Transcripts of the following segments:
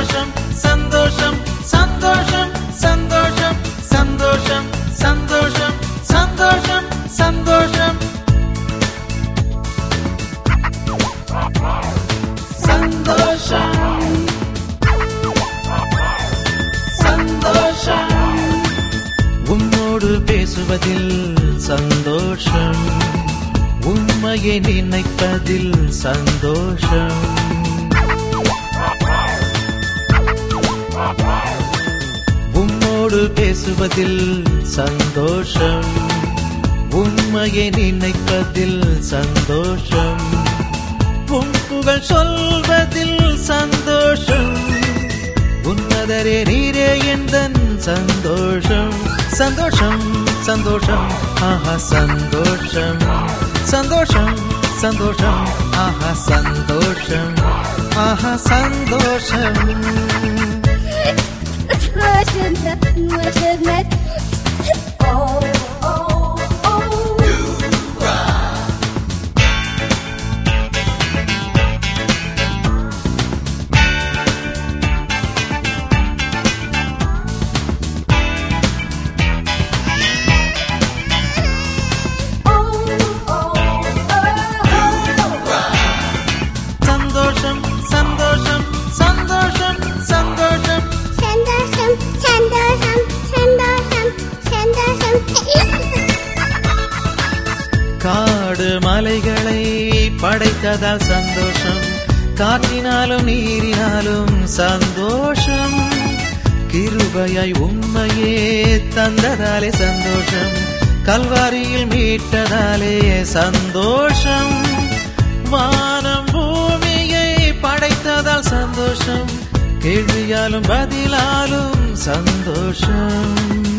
sandoşum, sandoşum, sandoşum, sandoşum, sandoşum, sandoşum, sandoşum, sandoşum. Sandoşum. சந்தோஷம் உன்னோடு பேசுவதில் சந்தோஷம் உண்மையை நினைப்பதில் சந்தோஷம் உம்மோடு பேசுவதில் சந்தோஷம். உண்மையை நினைப்பதில் சந்தோஷம். உன் புகழ் சொல்வதில் சந்தோஷம். உன்னதரே நீரே எந்தன் சந்தோஷம். சந்தோஷம் சந்தோஷம் ஆஹா சந்தோஷம். சந்தோஷம் சந்தோஷம் ஆஹா சந்தோஷம். ஆஹா சந்தோஷம். siempre. காடு மலைகளை படைத்ததால் சந்தோஷம். காற்றினாலும் நீரினாலும் சந்தோஷம். கிருபையாய் உண்மையே தந்ததாலே சந்தோஷம். கல்வாரியில் மீட்டதாலே சந்தோஷம். வானம் பூமியை படைத்ததால் சந்தோஷம். கேள்வியாலும் பதிலாலும் சந்தோஷம்.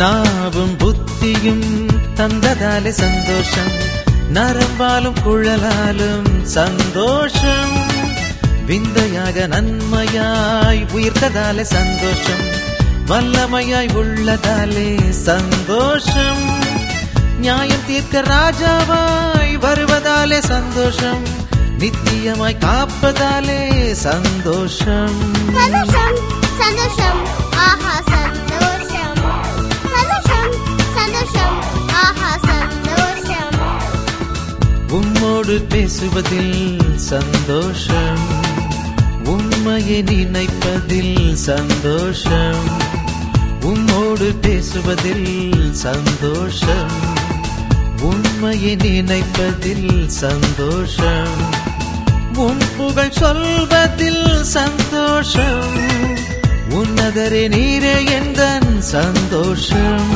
നാവും ബുദ്ധിയും തന്നതാലെ സന്തോഷം നരമ്പാലും കുഴലാലും സന്തോഷം വിന്തയാക നന്മയായി ഉയർത്തതാലെ സന്തോഷം വല്ലമയായി ഉള്ളതാലെ സന്തോഷം நியாயம் தீர்க்க ராஜாவாய் வருவதாலே சந்தோஷம் நித்தியமாய் காப்பதாலே சந்தோஷம் சந்தோஷம் சந்தோஷம் உன்னோடு பேசுவதில் சந்தோஷம் உண்மையை நினைப்பதில் சந்தோஷம் உன்னோடு பேசுவதில் சந்தோஷம் உண்மையை நினைப்பதில் சந்தோஷம் உன் புகழ் சொல்வதில் சந்தோஷம் உன்னதரே நீரே எந்தன் சந்தோஷம்.